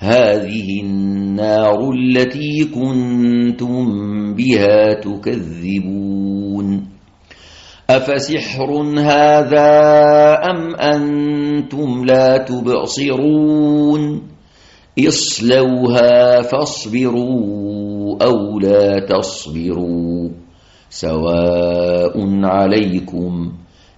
هذه النار التي كنتم بها تكذبون. أفسحر هذا أم أنتم لا تبصرون؟ اصلوها فاصبروا أو لا تصبروا. سواء عليكم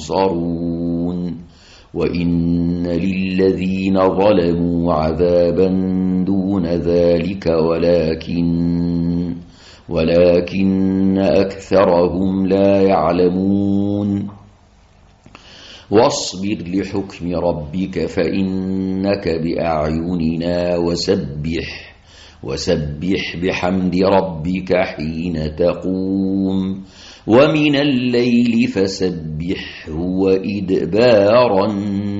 ينصرون وإن للذين ظلموا عذابا دون ذلك ولكن ولكن أكثرهم لا يعلمون. واصبر لحكم ربك فإنك بأعيننا وسبح وسبح بحمد ربك حين تقوم. ومن الليل فسبحه وإدبار النجوم